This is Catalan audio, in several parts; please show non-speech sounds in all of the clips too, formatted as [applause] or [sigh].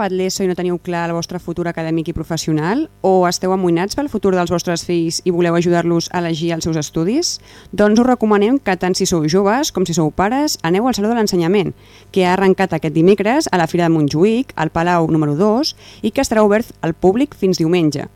acabat l'ESO i no teniu clar el vostre futur acadèmic i professional? O esteu amoïnats pel futur dels vostres fills i voleu ajudar-los a elegir els seus estudis? Doncs us recomanem que tant si sou joves com si sou pares aneu al Saló de l'Ensenyament, que ha arrencat aquest dimecres a la Fira de Montjuïc, al Palau número 2, i que estarà obert al públic fins diumenge.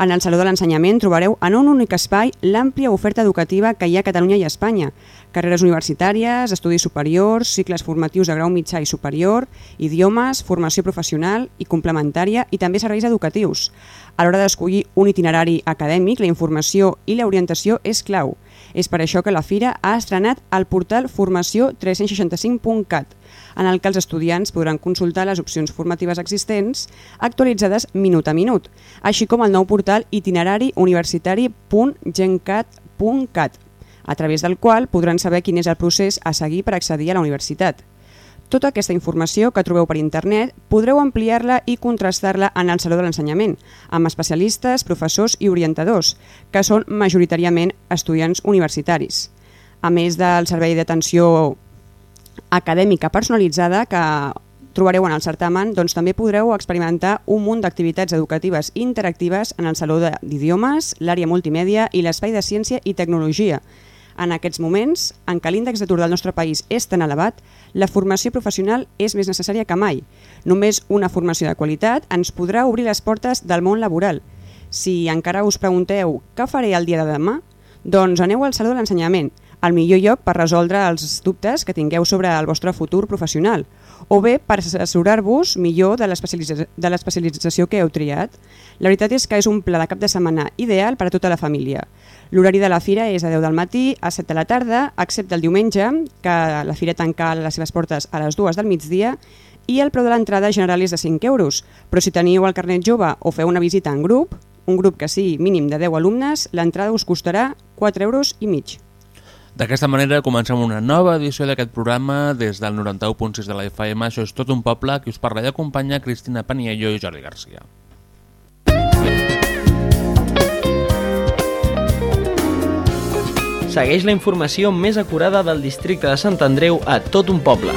En el Saló de l'Ensenyament trobareu en un únic espai l'àmplia oferta educativa que hi ha a Catalunya i a Espanya. Carreres universitàries, estudis superiors, cicles formatius de grau mitjà i superior, idiomes, formació professional i complementària i també serveis educatius. A l'hora d'escollir un itinerari acadèmic, la informació i l'orientació és clau. És per això que la Fira ha estrenat el portal formació365.cat, en el que els estudiants podran consultar les opcions formatives existents actualitzades minut a minut, així com el nou portal itinerari universitari.gencat.cat, a través del qual podran saber quin és el procés a seguir per accedir a la universitat. Tota aquesta informació que trobeu per internet podreu ampliar-la i contrastar-la en el Saló de l'Ensenyament, amb especialistes, professors i orientadors, que són majoritàriament estudiants universitaris. A més del servei d'atenció acadèmica personalitzada que trobareu en el certamen, doncs també podreu experimentar un munt d'activitats educatives interactives en el Saló d'Idiomes, l'àrea multimèdia i l'espai de ciència i tecnologia. En aquests moments, en què l'índex d'atur del nostre país és tan elevat, la formació professional és més necessària que mai. Només una formació de qualitat ens podrà obrir les portes del món laboral. Si encara us pregunteu què faré el dia de demà, doncs aneu al Saló de l'Ensenyament, el millor lloc per resoldre els dubtes que tingueu sobre el vostre futur professional o bé per assessorar-vos millor de l'especialització que heu triat. La veritat és que és un pla de cap de setmana ideal per a tota la família. L'horari de la fira és a 10 del matí a 7 de la tarda, excepte el diumenge, que la fira tanca les seves portes a les 2 del migdia, i el preu de l'entrada general és de 5 euros, però si teniu el carnet jove o feu una visita en grup, un grup que sigui mínim de 10 alumnes, l'entrada us costarà 4 euros i mig. D'aquesta manera comencem una nova edició d'aquest programa des del 91.6 de la FM. Això és tot un poble que us parla i acompanya Cristina Paniello i Jordi Garcia. Segueix la informació més acurada del districte de Sant Andreu a tot un poble.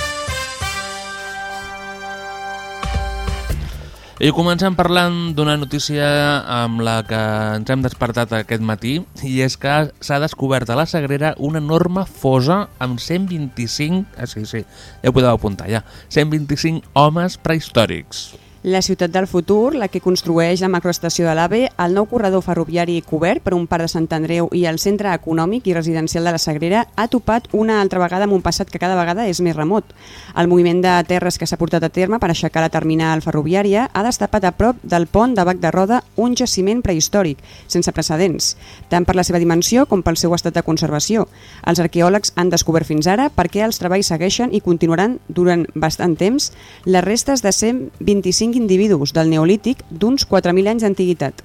I comencem parlant d'una notícia amb la que ens hem despertat aquest matí i és que s'ha descobert a la Sagrera una enorme fosa amb 125, ah, sí, sí, ja ho podeu apuntar ja, 125 homes prehistòrics. La ciutat del futur, la que construeix la macroestació de l'AVE, el nou corredor ferroviari cobert per un parc de Sant Andreu i el centre econòmic i residencial de la Sagrera ha topat una altra vegada amb un passat que cada vegada és més remot. El moviment de terres que s'ha portat a terme per aixecar la terminal ferroviària ha destapat a prop del pont de Bac de Roda un jaciment prehistòric, sense precedents, tant per la seva dimensió com pel seu estat de conservació. Els arqueòlegs han descobert fins ara per què els treballs segueixen i continuaran durant bastant temps les restes de 125 cinc individus del Neolític d'uns 4.000 anys d'antiguitat.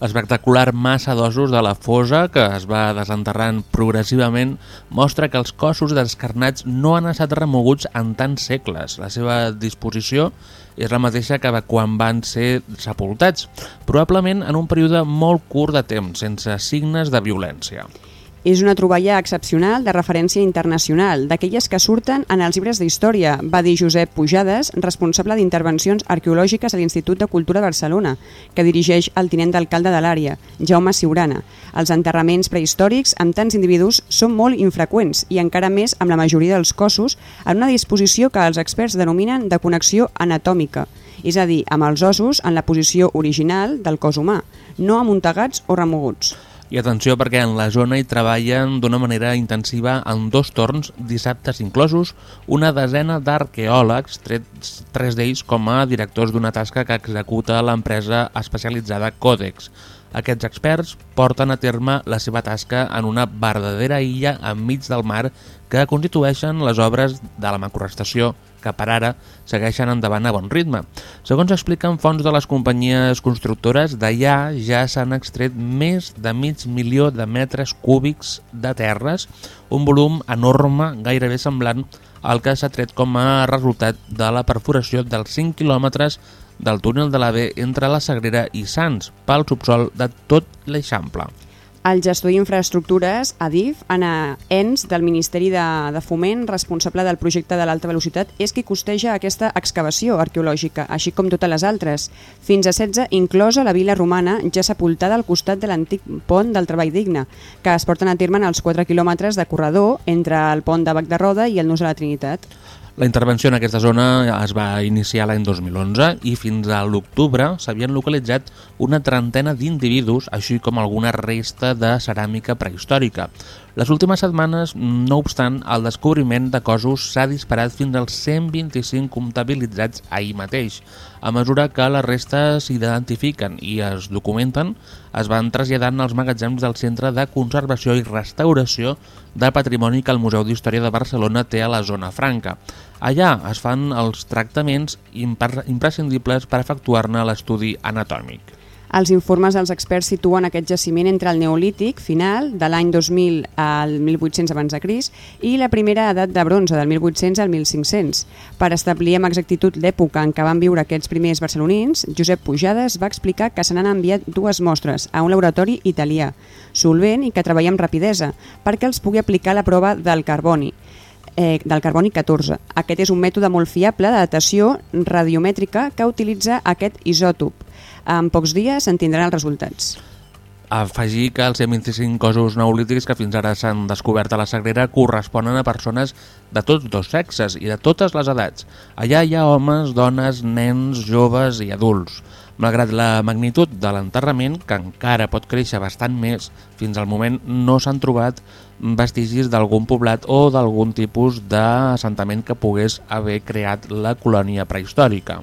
L'espectacular massa d'ossos de la fosa, que es va desenterrant progressivament, mostra que els cossos descarnats no han estat remoguts en tants segles. La seva disposició és la mateixa que quan van ser sepultats, probablement en un període molt curt de temps, sense signes de violència. És una troballa excepcional de referència internacional, d'aquelles que surten en els llibres d'història, va dir Josep Pujades, responsable d'intervencions arqueològiques a l'Institut de Cultura de Barcelona, que dirigeix el tinent d'alcalde de l'àrea, Jaume Siurana. Els enterraments prehistòrics amb tants individus són molt infreqüents i encara més amb la majoria dels cossos en una disposició que els experts denominen de connexió anatòmica, és a dir, amb els ossos en la posició original del cos humà, no amuntegats o remoguts. I atenció perquè en la zona hi treballen d'una manera intensiva en dos torns, dissabtes inclosos, una desena d'arqueòlegs, tres d'ells com a directors d'una tasca que executa l'empresa especialitzada Codex. Aquests experts porten a terme la seva tasca en una verdadera illa enmig del mar que constitueixen les obres de la macroestació que per ara segueixen endavant a bon ritme. Segons expliquen fons de les companyies constructores, d'allà ja s'han extret més de mig milió de metres cúbics de terres, un volum enorme, gairebé semblant al que s'ha tret com a resultat de la perforació dels 5 quilòmetres del túnel de l'AVE entre la Sagrera i Sants pel subsol de tot l'Eixample. El gestor d'infraestructures, ADIF, Anna Ens, del Ministeri de, de Foment, responsable del projecte de l'alta velocitat, és qui costeja aquesta excavació arqueològica, així com totes les altres, fins a 16, inclosa la vila romana, ja sepultada al costat de l'antic pont del Treball Digne, que es porten a terme en els 4 quilòmetres de corredor entre el pont de Bac de Roda i el Nus de la Trinitat. La intervenció en aquesta zona es va iniciar l'any 2011 i fins a l'octubre s'havien localitzat una trentena d'individus, així com alguna resta de ceràmica prehistòrica. Les últimes setmanes, no obstant, el descobriment de cossos s'ha disparat fins als 125 comptabilitzats ahir mateix. A mesura que les restes s'identifiquen i es documenten, es van traslladant als magatzems del Centre de Conservació i Restauració del Patrimoni que el Museu d'Història de Barcelona té a la zona franca. Allà es fan els tractaments imprescindibles per efectuar-ne l'estudi anatòmic. Els informes dels experts situen aquest jaciment entre el neolític final de l'any 2000 al 1800 abans de Cris i la primera edat de bronze del 1800 al 1500. Per establir amb exactitud l'època en què van viure aquests primers barcelonins, Josep Pujades va explicar que se n'han enviat dues mostres a un laboratori italià, solvent i que treballa amb rapidesa, perquè els pugui aplicar la prova del carboni eh, del carboni 14. Aquest és un mètode molt fiable de datació radiomètrica que utilitza aquest isòtop en pocs dies se'n tindran els resultats. Afegir que els 125 cossos neolítics que fins ara s'han descobert a la Sagrera corresponen a persones de tots dos sexes i de totes les edats. Allà hi ha homes, dones, nens, joves i adults. Malgrat la magnitud de l'enterrament, que encara pot créixer bastant més, fins al moment no s'han trobat vestigis d'algun poblat o d'algun tipus d'assentament que pogués haver creat la colònia prehistòrica.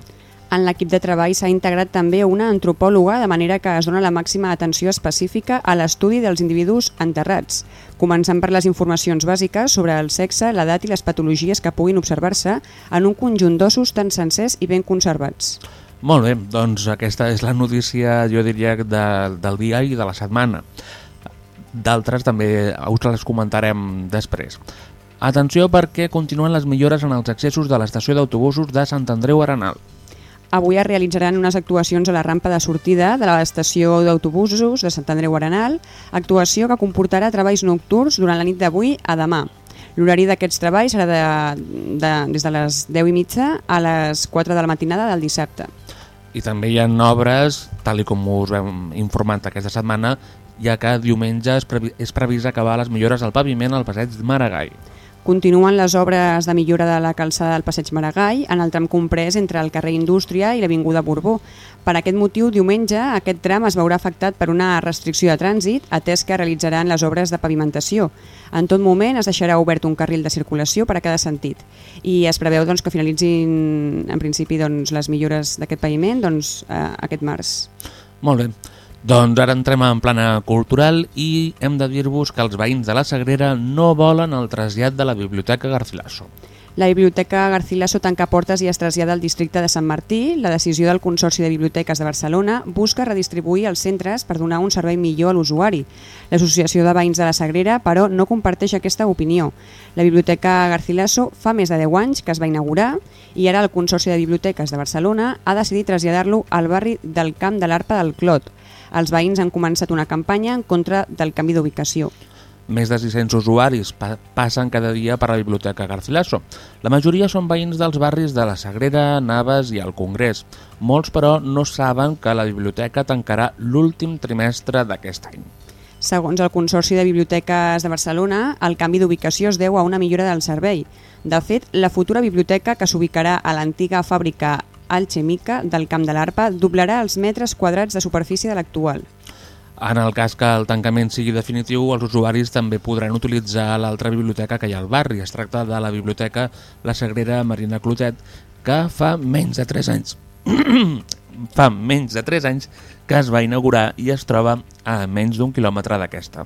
En l'equip de treball s'ha integrat també una antropòloga de manera que es dona la màxima atenció específica a l'estudi dels individus enterrats, començant per les informacions bàsiques sobre el sexe, l'edat i les patologies que puguin observar-se en un conjunt d'ossos tan sencers i ben conservats. Molt bé, doncs aquesta és la notícia, jo diria, de, del dia i de la setmana. D'altres també us les comentarem després. Atenció perquè continuen les millores en els accessos de l'estació d'autobusos de Sant Andreu Arenal. Avui es realitzaran unes actuacions a la rampa de sortida de l'estació d'autobusos de Sant Andreu Arenal, actuació que comportarà treballs nocturns durant la nit d'avui a demà. L'horari d'aquests treballs serà de, de, des de les 10 i mitja a les 4 de la matinada del dissabte. I també hi ha obres, tal com us hem informat aquesta setmana, ja que diumenge és, previ és previst acabar les millores al paviment al passeig Maragall. Continuen les obres de millora de la calçada del Passeig Maragall en el tram comprès entre el carrer Indústria i l'Avinguda Borbó. Per aquest motiu, diumenge, aquest tram es veurà afectat per una restricció de trànsit, atès que realitzaran les obres de pavimentació. En tot moment es deixarà obert un carril de circulació per a cada sentit i es preveu doncs, que finalitzin en principi doncs, les millores d'aquest paviment doncs, aquest març. Molt bé. Doncs ara entrem en plana cultural i hem de dir-vos que els veïns de la Sagrera no volen el trasllat de la Biblioteca Garcilaso. La Biblioteca Garcilaso tanca portes i es trasllada al districte de Sant Martí. La decisió del Consorci de Biblioteques de Barcelona busca redistribuir els centres per donar un servei millor a l'usuari. L'Associació de Veïns de la Sagrera, però, no comparteix aquesta opinió. La Biblioteca Garcilaso fa més de 10 anys que es va inaugurar i ara el Consorci de Biblioteques de Barcelona ha decidit traslladar-lo al barri del Camp de l'Arpa del Clot, els veïns han començat una campanya en contra del canvi d'ubicació. Més de 600 usuaris pa passen cada dia per la Biblioteca Garcilaso. La majoria són veïns dels barris de la Sagrera, Naves i el Congrés. Molts, però, no saben que la biblioteca tancarà l'últim trimestre d'aquest any. Segons el Consorci de Biblioteques de Barcelona, el canvi d'ubicació es deu a una millora del servei. De fet, la futura biblioteca, que s'ubicarà a l'antiga fàbrica Alchemica del Camp de l'Arpa doblarà els metres quadrats de superfície de l'actual. En el cas que el tancament sigui definitiu, els usuaris també podran utilitzar l'altra biblioteca que hi ha al barri. Es tracta de la biblioteca La Sagrera Marina Clotet, que fa menys de 3 anys [clears throat] fa menys de 3 anys que es va inaugurar i es troba a menys d'un quilòmetre d'aquesta.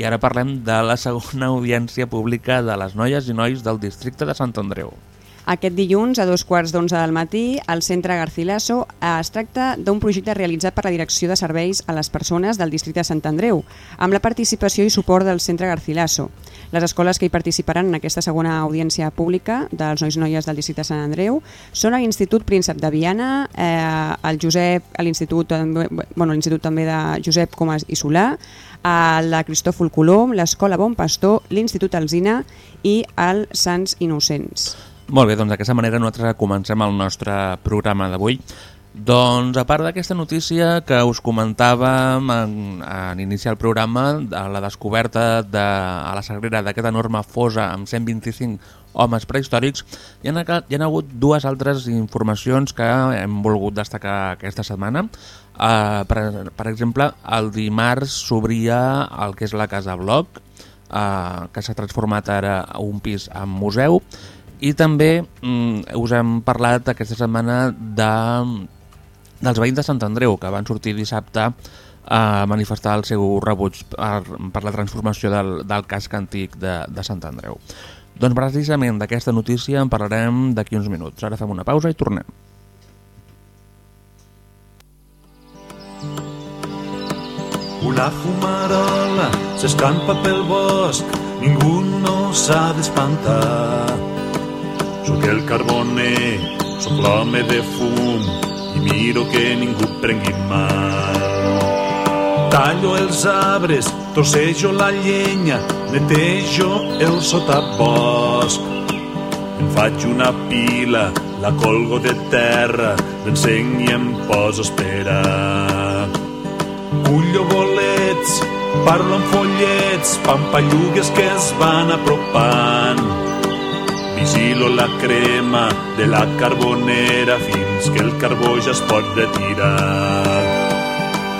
I ara parlem de la segona [laughs] audiència pública de les noies i nois del districte de Sant Andreu. Aquest dilluns, a dos quarts d'onze del matí, al centre Garcilaso es tracta d'un projecte realitzat per la Direcció de Serveis a les Persones del districte de Sant Andreu, amb la participació i suport del centre Garcilaso. Les escoles que hi participaran en aquesta segona audiència pública dels nois i noies del districte de Sant Andreu són l'Institut Príncep de Viana, eh, el Josep, l'Institut bueno, també de Josep Comas i Solà, la Cristòfol Colom, l'Escola Bon Pastor, l'Institut Alzina i el Sants Innocents. Molt bé, doncs d'aquesta manera nosaltres comencem el nostre programa d'avui. Doncs a part d'aquesta notícia que us comentàvem en, en iniciar el programa, de la descoberta de, a la Sagrera d'aquesta enorme fosa amb 125 homes prehistòrics, hi ha, hi ha hagut dues altres informacions que hem volgut destacar aquesta setmana. Uh, per, per exemple, el dimarts s'obria el que és la Casa Bloc, uh, que s'ha transformat ara a un pis en museu, i també mm, us hem parlat aquesta setmana de, dels veïns de Sant Andreu, que van sortir dissabte a manifestar el seu rebuig per, per la transformació del, del casc antic de, de Sant Andreu. Doncs precisament d'aquesta notícia en parlarem d'aquí uns minuts. Ara fem una pausa i tornem. Una fumarola s'escampa pel bosc, ningú no s'ha d'espantar Sóc el carboner, sóc l'home de fum i miro que ningú prengui mal. Tallo els arbres, torcejo la llenya, netejo el sotabosc. Em faig una pila, la colgo de terra, l'enseny i em poso a esperar. Cullo bolets, parlo amb follets, pampallugues que es van apropant Vigilo la crema de la carbonera fins que el carbó ja es pot retirar.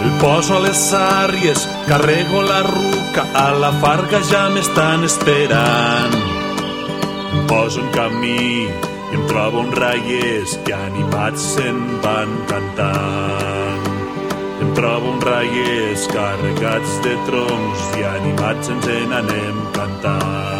El poso a les àries, carrego la ruca, a la farga ja m'estan esperant. Em poso en camí i em trobo un raiers que animats se'n van cantant. Em trobo un raiers carregats de troncs i animats ens en anem cantant.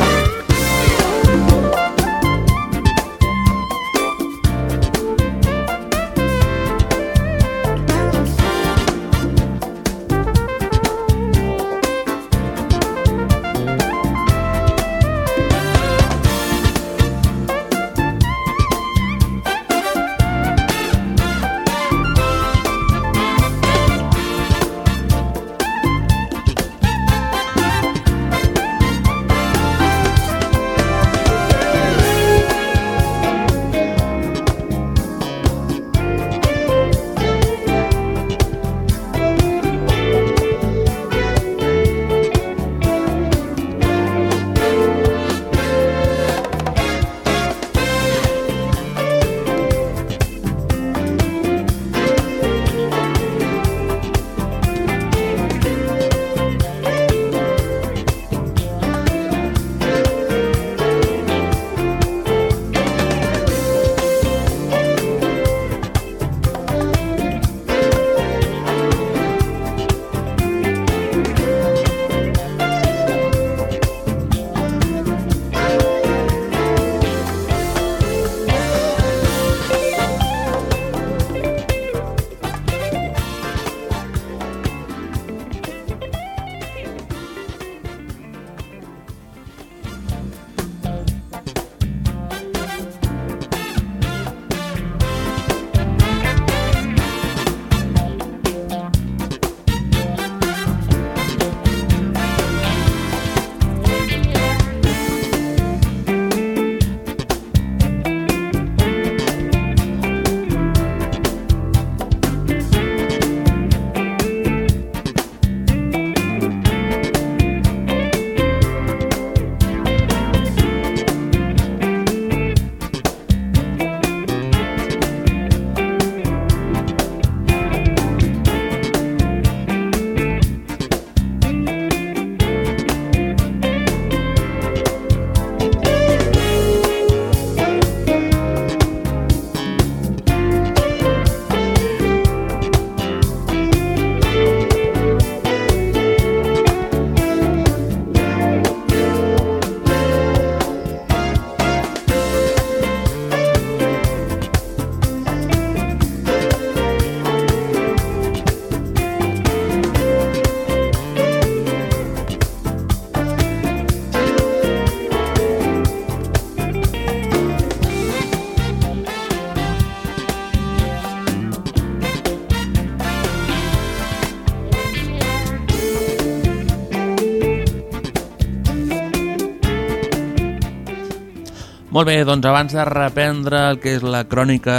Molt bé, doncs abans de reprendre el que és la crònica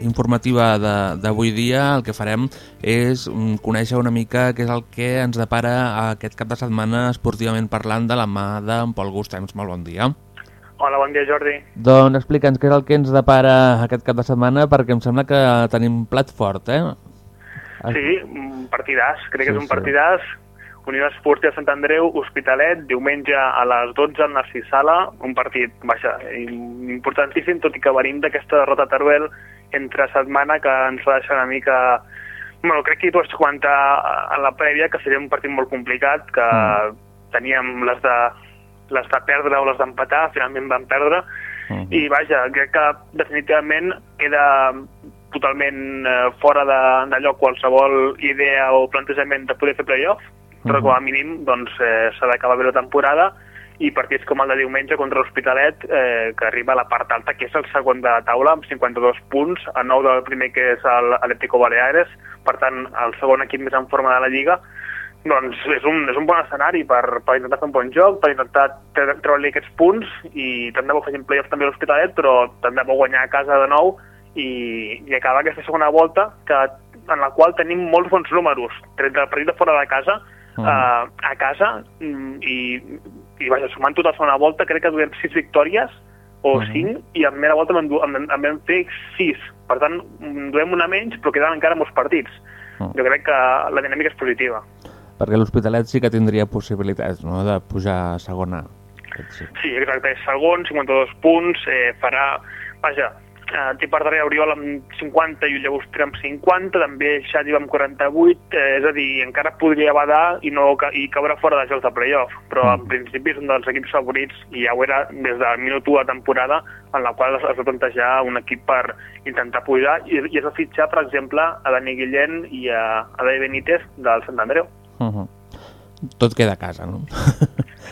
informativa d'avui dia, el que farem és mm, conèixer una mica què és el que ens depara aquest cap de setmana esportivament parlant de la mà d'en Pol Gustems. Molt bon dia. Hola, bon dia, Jordi. Doncs explica'ns què és el que ens depara aquest cap de setmana perquè em sembla que tenim plat fort, eh? Sí, un partidàs, crec que Sí, és un sí. Unió Esportiva Sant Andreu, Hospitalet, diumenge a les 12 al Narcís Sala, un partit, vaja, im- importantíssim, tot i que venim d'aquesta derrota a Teruel entre setmana que ens va deixar una mica... Bueno, crec que tu has comentar en la prèvia que seria un partit molt complicat, que Mm. teníem les de, les de perdre o les d'empatar, finalment vam perdre, Mhm. i vaja, crec que definitivament queda totalment eh, fora de, de lloc qualsevol idea o plantejament de poder fer playoff, però com a mínim doncs, eh, s'ha d'acabar bé la temporada i partits com el de diumenge contra l'Hospitalet, eh, que arriba a la part alta, que és el segon de la taula, amb 52 punts, a 9 del primer, que és l'Atlético Baleares, per tant, el segon equip més en forma de la Lliga, doncs és un, és un bon escenari per, per intentar fer un bon joc, per intentar tre- treure-li aquests punts i tant de bo facin playoff també a l'Hospitalet, però tant de bo guanyar a casa de nou i, i acabar aquesta segona volta que, en la qual tenim molts bons números, tret del partit de fora de casa, Uh, a casa mm, i, i vaja, sumant tota la segona volta crec que duem sis victòries o Mhm. cinc i en primera volta en, en, en vam fer sis per tant mm, duem una menys però queden encara molts partits Mhm. jo crec que la dinàmica és positiva Perquè l'Hospitalet sí que tindria possibilitats no? de pujar a segona. Sí. Sí, exacte, és segon, 52 punts, eh, farà, vaja, eh, té per darrere Oriol amb 50 i Llagostera amb 50, també Xadi amb 48, eh, és a dir, encara podria badar i, no, ca- i caure fora de jocs de playoff, però en principi és un dels equips favorits i ja ho era des del minut 1 de temporada en la qual es, es va plantejar un equip per intentar pujar i, i es va fitxar, per exemple, a Dani Guillén i a, a Dani Benítez del Sant Andreu. Uh -huh. Tot queda a casa, no?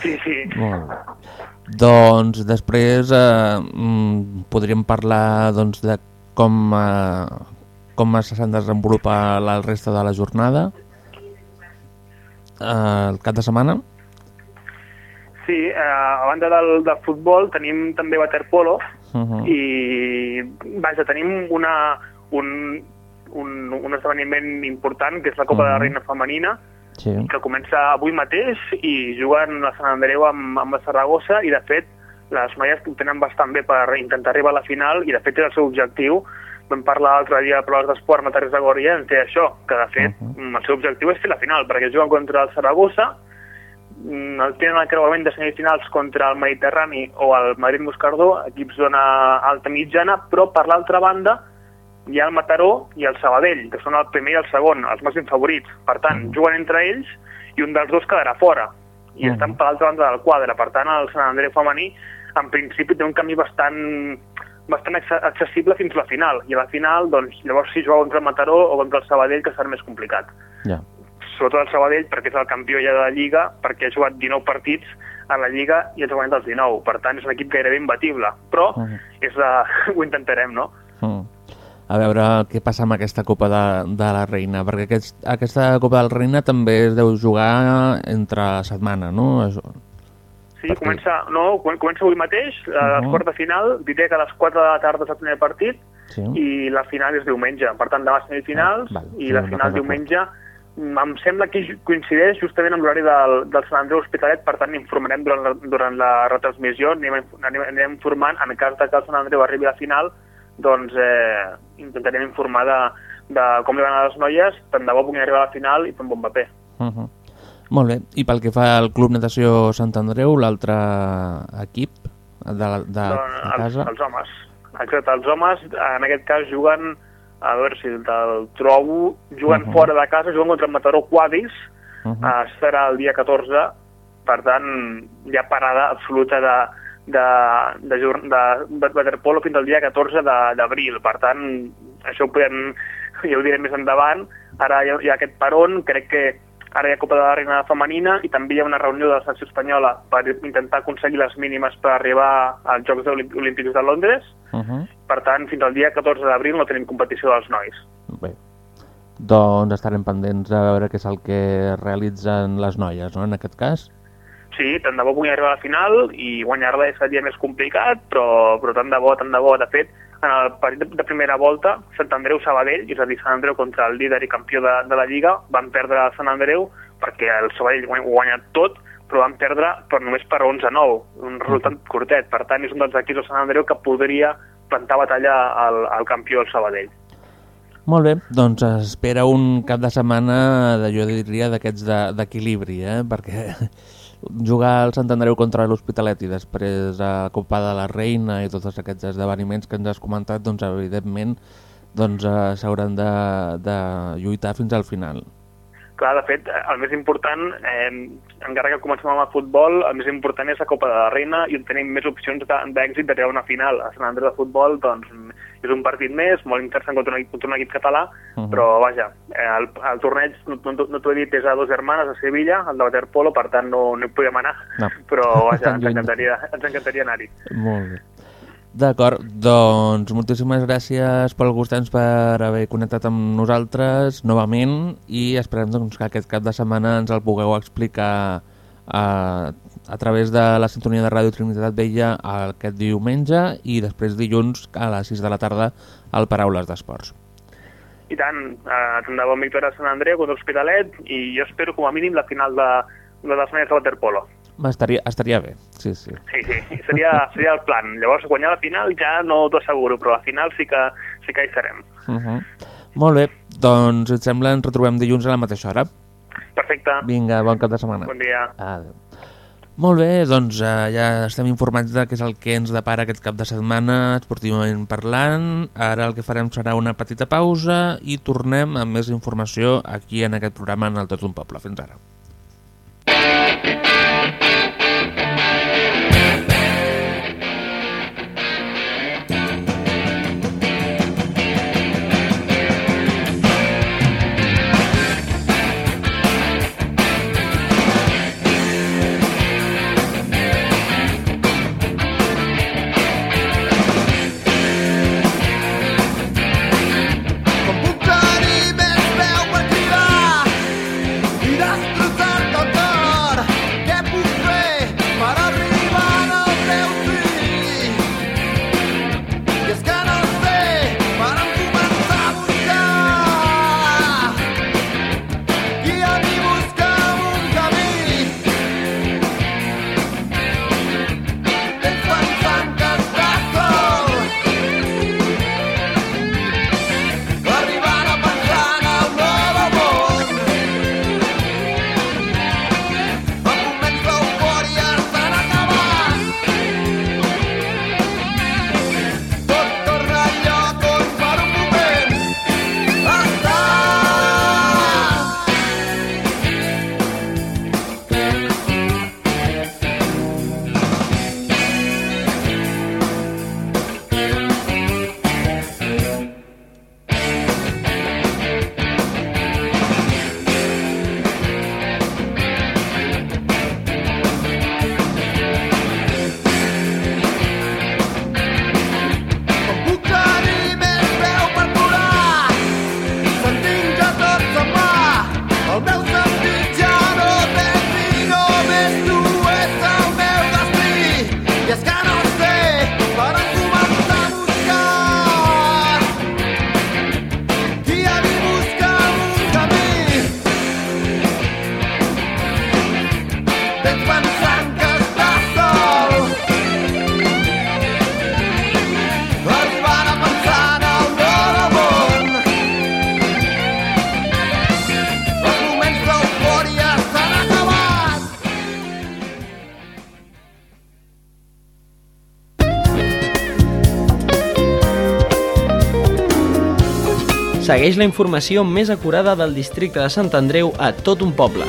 Sí, sí. Molt bé. Doncs després eh, mm, podríem parlar doncs, de com, eh, com s'han desenvolupat la resta de la jornada eh, el cap de setmana. Sí, eh, a banda del, del futbol tenim també waterpolo Uh -huh. i vaja, tenim una, un, un, un esdeveniment important que és la Copa de la Mhm. Reina Femenina Sí. que comença avui mateix i juguen a Sant Andreu amb, amb la Saragossa i de fet les noies ho tenen bastant bé per intentar arribar a la final i de fet és el seu objectiu vam parlar l'altre dia a proves d'esport amb Teresa Goria ens deia això, que de fet uh -huh. el seu objectiu és fer la final perquè juguen contra el Saragossa mm, el tenen el creuament de semifinals contra el Mediterrani o el Madrid-Moscardó, equips zona alta mitjana, però per l'altra banda hi ha el Mataró i el Sabadell, que són el primer i el segon, els màxims favorits. Per tant, juguen entre ells i un dels dos quedarà fora. I Mhm. estan per l'altra banda del quadre. Per tant, el Sant Andreu femení, en principi, té un camí bastant bastant acce- accessible fins a la final. I a la final, doncs, llavors sí jugar contra el Mataró o contra el Sabadell, que serà més complicat Ja. sobretot el Sabadell perquè és el campió ja de la Lliga, perquè ha jugat 19 partits a la Lliga i ha jugat els 19. Per tant, és un equip gairebé imbatible. Però Mhm. és la... [laughs] ho intentarem, no? Mm. A veure què passa amb aquesta Copa de, de la Reina, perquè aquest, aquesta Copa de la Reina també es deu jugar entre setmana, no? Sí, comença, no, comen- comença avui mateix, a les Mhm. quarts de final, diré que a les 4 de la tarda és el primer partit Sí. i la final és diumenge. Per tant, demà semifinals Ah, val. i Sí, la una final diumenge mm, em sembla que coincideix justament amb l'horari del, del Sant Andreu Hospitalet, per tant informarem durant la, durant la retransmissió, anem, anem, anem informant, en cas de que el Sant Andreu arribi a la final, doncs eh, intentarem informar de, de com li van a les noies, tant de bo puguin arribar a la final i fer un bon paper. Uh -huh. Molt bé, i pel que fa al Club Natació Sant Andreu, l'altre equip de, la, de, de Doncs, els, casa? els homes. Exacte, els homes en aquest cas juguen, a veure si el trobo, juguen Mhm. fora de casa, juguen contra el Mataró Quadis, Uh -huh. uh, serà el dia 14, per tant, hi ha parada absoluta de, de, de, de, de waterpolo fins al dia 14 de- d'abril. Per tant, això ho podem, [laughs] ja ho diré més endavant. Ara hi ha, hi ha aquest peron, crec que ara hi ha Copa de la Reina Femenina i també hi ha una reunió de la selecció espanyola per intentar aconseguir les mínimes per arribar als Jocs Olí- Olímpics de Londres. Uh -huh. Per tant, fins al dia 14 d'abril no tenim competició dels nois. Bé, doncs estarem pendents a veure què és el que realitzen les noies, no?, en aquest cas. Sí, tant de bo pugui arribar a la final i guanyar-la seria més complicat, però, però tant de bo, tant de bo. De fet, en el partit de, primera volta, Sant Andreu-Sabadell, és a dir, Sant Andreu contra el líder i campió de, de la Lliga, van perdre a Sant Andreu perquè el Sabadell ho ha guanyat tot, però van perdre per només per 11-9, un resultat curtet. Per tant, és un dels equips de Sant Andreu que podria plantar batalla al, al campió del Sabadell. Molt bé, doncs es espera un cap de setmana, de, jo diria, d'aquests de- d'equilibri, eh? perquè jugar al Sant Andreu contra l'Hospitalet i després a Copa de la Reina i tots aquests esdeveniments que ens has comentat, doncs evidentment doncs, eh, s'hauran de, de lluitar fins al final. Clar, de fet, el més important, eh, encara que comencem amb el futbol, el més important és la Copa de la Reina i on tenim més opcions de- d'èxit d'arribar a una final. A Sant Andreu de futbol, doncs, és un partit més, molt interessant contra un, equip- contra un equip català, Mhm. però vaja, eh, el, el torneig, no, no, no t'ho he dit, és a dos germanes a Sevilla, el de waterpolo, per tant no, no hi podem anar, No. [laughs] però vaja, ens encantaria, ens encantaria anar-hi. Molt bé. D'acord, doncs moltíssimes gràcies pel gustants per haver connectat amb nosaltres novament i esperem doncs, que aquest cap de setmana ens el pugueu explicar a, a través de la sintonia de Ràdio Trinitat Vella aquest diumenge i després dilluns a les 6 de la tarda al Paraules d'Esports. I tant, eh, tant de bon victòria a Sant Andreu contra l'Hospitalet i jo espero com a mínim la final de, de les menes de waterpolo. Estaria, estaria bé, sí, sí. Sí, sí, seria, seria el plan. Llavors, guanyar la final ja no t'ho asseguro, però la final sí que, sí que hi serem. Uh -huh. Molt bé, doncs, et sembla, ens retrobem dilluns a la mateixa hora. Perfecte. Vinga, bon cap de setmana. Bon dia. Adéu. Molt bé, doncs eh, ja estem informats de què és el que ens depara aquest cap de setmana, esportivament parlant. Ara el que farem serà una petita pausa i tornem amb més informació aquí en aquest programa en el Tot un Poble. Fins ara. Segueix la informació més acurada del districte de Sant Andreu a tot un poble.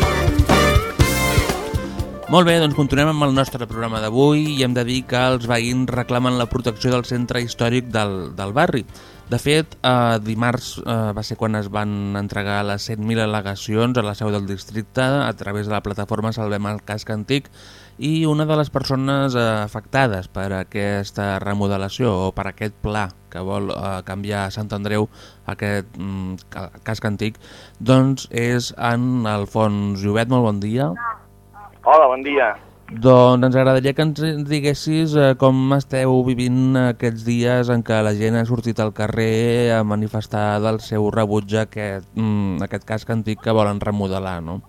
Molt bé, doncs continuem amb el nostre programa d'avui i hem de dir que els veïns reclamen la protecció del centre històric del, del barri. De fet, eh, dimarts eh, va ser quan es van entregar les 100.000 al·legacions a la seu del districte a través de la plataforma Salvem el Casc Antic i una de les persones eh, afectades per aquesta remodelació o per aquest pla que vol eh, canviar a Sant Andreu aquest mm, ca- casc antic, doncs és en Alfons Llobet, molt bon dia. Hola, bon dia. Doncs ens agradaria que ens diguessis eh, com esteu vivint aquests dies en què la gent ha sortit al carrer a manifestar del seu rebuig a aquest, mm, aquest casc antic que volen remodelar, no?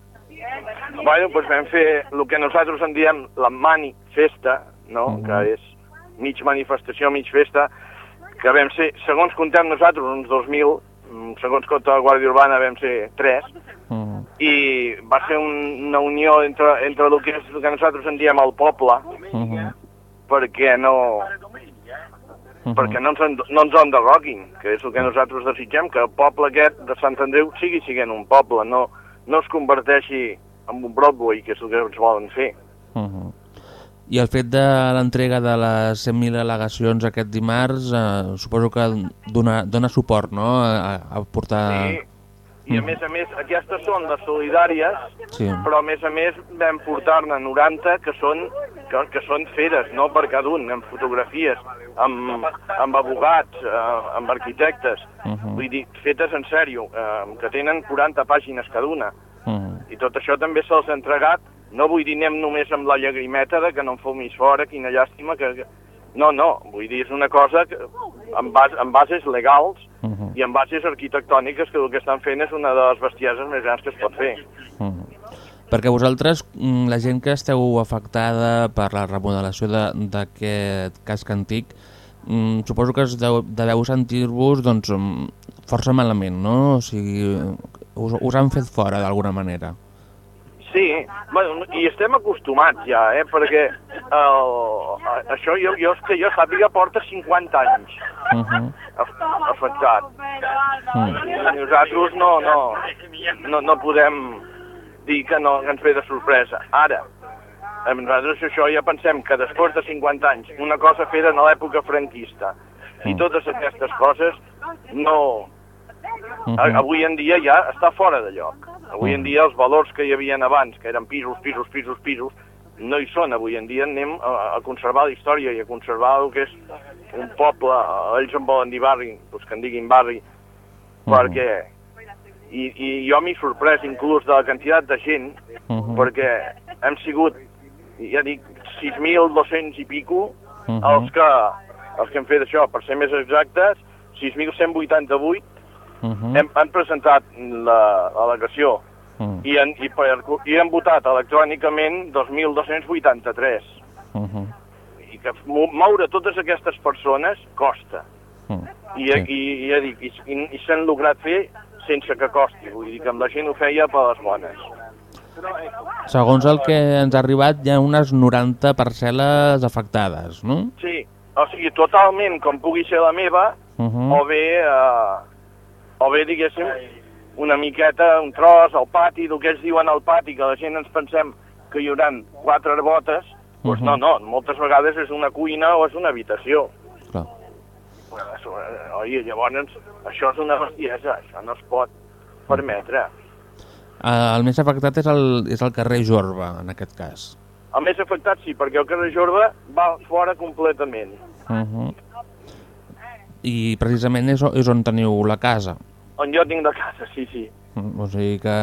Bueno, doncs vam fer el que nosaltres en diem la mani festa, no? Mhm. que és mig manifestació, mig festa, que vam ser, segons contem nosaltres, uns 2.000, mm, segons compta la Guàrdia Urbana vam ser 3, Mm. i va ser un, una unió entre, entre el, que és, el que nosaltres en diem el poble, Mhm. perquè no, Mhm. perquè no ens, en- no ens enderroquin, que és el que nosaltres desitgem, que el poble aquest de Sant Andreu sigui siguent un poble, no, no es converteixi en un Broadway, que és el que ens volen fer. Mhm. I el fet de l'entrega de les 100.000 al·legacions aquest dimarts eh, suposo que dona, dona suport no? a, a portar... Sí. I a més a més, aquestes són les solidàries, Sí. però a més a més vam portar-ne 90 que són, que, que són feres, no per cada un, amb fotografies, amb, amb abogats, eh, amb arquitectes, Mhm. vull dir, fetes en sèrio, eh, que tenen 40 pàgines cada una. Mhm. I tot això també se'ls ha entregat, no vull dir anem només amb la llagrimeta de que no em fumis fora, quina llàstima que... que... No, no, vull dir, és una cosa que, amb, bas, amb bases legals Mhm. i amb bases arquitectòniques que el que estan fent és una de les bestieses més grans que es pot fer. Mhm. Perquè vosaltres, mm, la gent que esteu afectada per la remodelació de- d'aquest casc antic, mm, suposo que es deu, deveu sentir-vos doncs, mm, força malament, no? O sigui, us, us han fet fora d'alguna manera. Sí, bueno, i estem acostumats ja, eh, perquè el, això jo, jo, que jo sàpiga porta 50 anys Uh -huh. af- afectat. Mm. I nosaltres no, no, no, no podem dir que no que ens ve de sorpresa. Ara, nosaltres això ja pensem que després de 50 anys una cosa feta en l'època franquista i Mm. totes aquestes coses no, Uh A- Avui en dia ja està fora de lloc. Avui en Mm. dia els valors que hi havien abans, que eren pisos, pisos, pisos, pisos, no hi són. Avui en dia anem a, a conservar la història i a conservar el que és un poble. Ells en volen dir barri, doncs que en diguin barri, perquè... I, i jo m'he sorprès inclús de la quantitat de gent, Mhm. perquè hem sigut, ja dic, 6.200 i pico Mhm. els, que, els que hem fet això. Per ser més exactes, 6.188 Mhm. hem, han presentat la- l'al·legació Mhm. i, han, i, per, i han votat electrònicament 2.283. Mhm. I que mo- moure totes aquestes persones costa. Mhm. I, Sí. i, i, ja dic, i, i, i s'han lograt fer sense que costi. Vull dir que amb la gent ho feia per les bones. Segons el que ens ha arribat, hi ha unes 90 parcel·les afectades, no? Sí, o sigui, totalment com pugui ser la meva, Mhm. o bé, eh, o bé, diguéssim, una miqueta, un tros al pati, el que ells diuen al pati, que la gent ens pensem que hi haurà quatre arbotes, doncs Mhm. no, no, moltes vegades és una cuina o és una habitació. Clar. Oi, llavors, això és una bestiesa, això no es pot permetre. Eh, El més afectat és el, és el carrer Jorba, en aquest cas. El més afectat sí, perquè el carrer Jorba va fora completament. Mhm. I precisament és, és on teniu la casa. On jo tinc de casa, sí, sí. Mm, O sigui que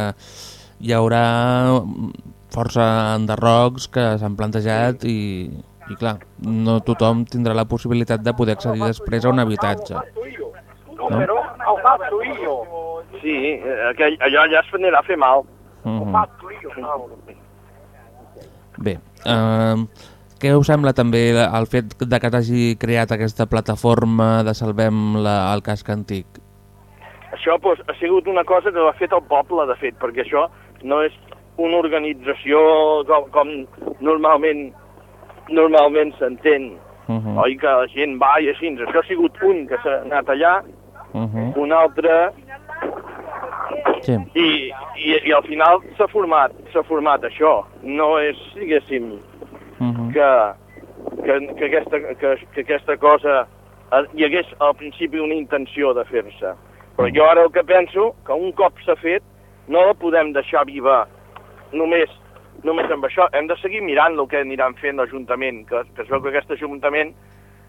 hi haurà mm, força enderrocs que s'han plantejat i, i clar, no tothom tindrà la possibilitat de poder accedir després a un habitatge. No? Sí, aquell, allò ja es anirà a fer mal. Mhm. Bé, eh, què us sembla també el fet de que t'hagi creat aquesta plataforma de Salvem la, el casc antic? Això doncs, ha sigut una cosa que l'ha fet el poble, de fet, perquè això no és una organització com, com normalment normalment s'entén, Mhm. oi? Que la gent va i així. Això ha sigut un que s'ha anat allà, Mhm. un altre, Sí. i, i, i al final s'ha format, format això. No és, diguéssim, Mhm. que, que, que, aquesta, que, que aquesta cosa hi hagués al principi una intenció de fer-se. Però jo ara el que penso, que un cop s'ha fet, no la podem deixar viva només només amb això. Hem de seguir mirant el que aniran fent l'Ajuntament, que, que es veu que aquest Ajuntament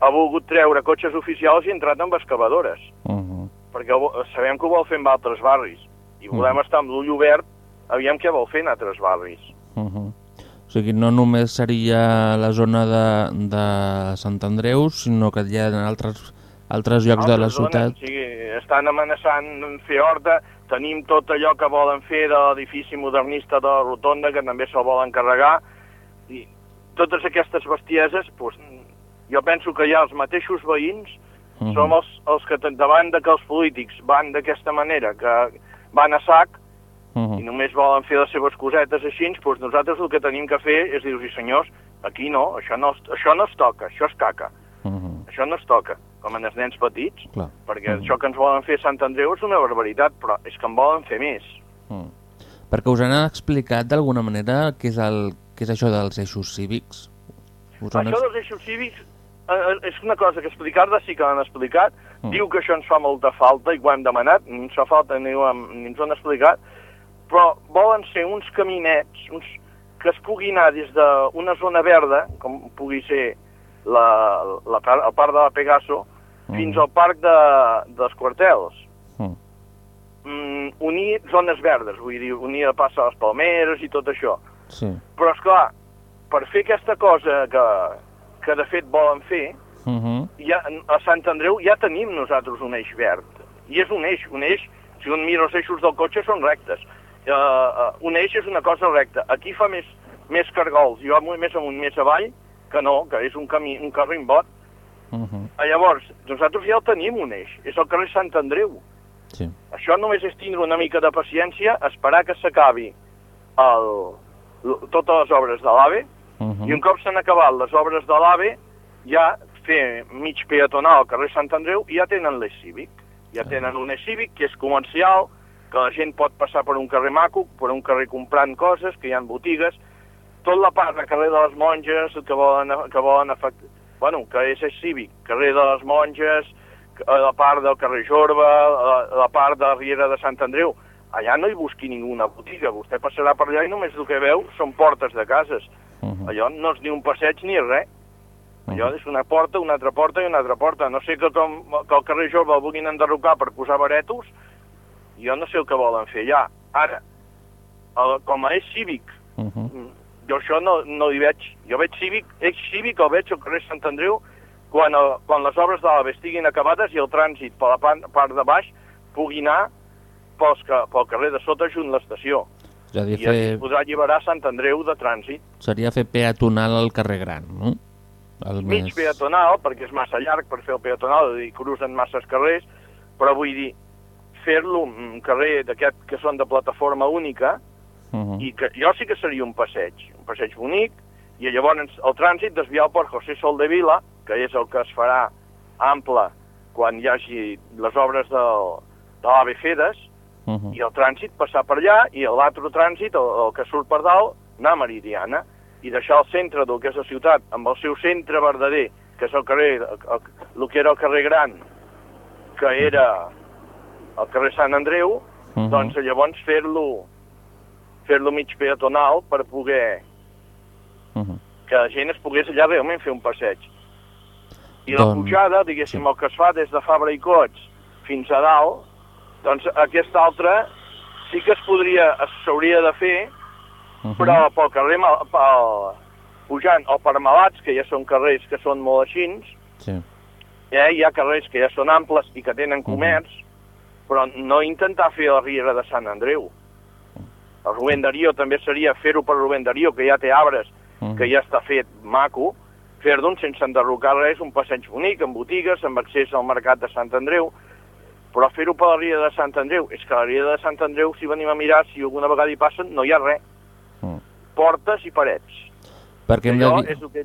ha volgut treure cotxes oficials i ha entrat amb excavadores, Mhm. perquè ho- sabem que ho vol fer en altres barris, i volem estar amb l'ull obert, aviam què vol fer en altres barris. Mhm. O sigui, no només seria la zona de, de Sant Andreu, sinó que hi ha altres, altres llocs de la Altres zones, ciutat. O sigui, estan amenaçant fer horta, tenim tot allò que volen fer de l'edifici modernista de la Rotonda, que també se'l volen carregar, i totes aquestes bestieses, doncs, jo penso que ja els mateixos veïns Mhm. som els, els que davant de que els polítics van d'aquesta manera, que van a sac, Mhm. i només volen fer les seves cosetes així, doncs nosaltres el que tenim que fer és dir-los, senyors, aquí no, això no, això no es toca, això es caca, Mhm. això no es toca, com en els nens petits, Clar. perquè això que ens volen fer a Sant Andreu és una barbaritat, però és que en volen fer més. Mm. Perquè us han explicat d'alguna manera què és, el, què és això dels eixos cívics? Us han Això dels eixos cívics eh, eh, és una cosa que explicar-la sí que l'han explicat, Mm. diu que això ens fa molta falta i ho hem demanat, ni ens fa falta ni, ho hem, ni ens ho han explicat, però volen ser uns caminets uns, que es pugui anar des d'una zona verda, com pugui ser la, la, par- el parc de la Pegaso, fins Mhm. al parc de, dels quartels. Mm. Mm, unir zones verdes, vull dir, unir a Passa a les Palmeres i tot això. Sí. Però, és clar, per fer aquesta cosa que, que de fet volen fer, Mhm. ja, a Sant Andreu ja tenim nosaltres un eix verd. I és un eix, un eix, si un mira els eixos del cotxe són rectes. Uh, uh, un eix és una cosa recta. Aquí fa més, més cargols, jo més amunt, més avall, que no, que és un camí, un carrer en bot. Uh, llavors, nosaltres ja el tenim un eix, és el carrer Sant Andreu. Sí. Això només és tindre una mica de paciència, esperar que s'acabi totes les obres de l'AVE, Mhm. i un cop s'han acabat les obres de l'AVE, ja fer mig peatonal al carrer Sant Andreu i ja tenen l'eix cívic. Ja tenen un eix cívic que és comercial, que la gent pot passar per un carrer maco, per un carrer comprant coses, que hi ha botigues, tot la part del carrer de les monges que volen, que volen afectar... Bueno, que és cívic, carrer de les monges, que- la part del carrer Jorba, la, la part de la Riera de Sant Andreu, allà no hi busqui ninguna botiga, vostè passarà per allà i només el que veu són portes de cases. Mhm. Allò no és ni un passeig ni res. Allò Mhm. és una porta, una altra porta i una altra porta. No sé que, com, que el carrer Jove el vulguin enderrocar per posar baretos, jo no sé el que volen fer allà. Ara, el, com a eix cívic, Mhm. mm, jo això no, no hi veig. Jo veig cívic, eix cívic el veig al carrer Sant Andreu quan, el, quan les obres de l'AVE estiguin acabades i el trànsit per la part, part de baix pugui anar pels, pel carrer de sota junt l'estació. És a dir, I fer, es podrà alliberar Sant Andreu de trànsit. seria fer peatonal al carrer Gran, no? El mig més... peatonal, perquè és massa llarg per fer el peatonal i cruzen masses carrers, però vull dir, fer-lo un carrer d'aquest que són de plataforma única, Mhm. i que jo sí que seria un passeig, un passeig bonic, i llavors el trànsit desviar per José Soldevila, que és el que es farà ample quan hi hagi les obres del, de l'AVE Fedes, Mhm. i el trànsit passar per allà, i l'altre trànsit, el, el que surt per dalt, anar a Meridiana, i deixar el centre del que és la ciutat, amb el seu centre verdader, que és el carrer, el, el, el que era el carrer Gran, que era el carrer Sant Andreu, Mhm. doncs llavors fer-lo fer-lo mig peatonal per poder Mhm. que la gent es pogués allà realment fer un passeig. I la Doncs- pujada, diguéssim, el que es fa des de Fabra i Cots fins a dalt, doncs aquesta altra sí que es podria, s'hauria de fer, Mhm. però pel carrer, Mal- pel, pujant, o per Malats, que ja són carrers que són molt aixins, Sí. eh, hi ha carrers que ja són amples i que tenen comerç, però no intentar fer la Riera de Sant Andreu. El Rubén Darío també seria fer-ho per Rubén Darío, que ja té arbres, Mhm. que ja està fet maco, fer d'un sense enderrocar res, un passeig bonic, amb botigues, amb accés al mercat de Sant Andreu, però fer-ho per la Riera de Sant Andreu, és que la Riera de Sant Andreu, si venim a mirar, si alguna vegada hi passen, no hi ha res. Mhm. Portes i parets. Perquè hem de, dir, és el que...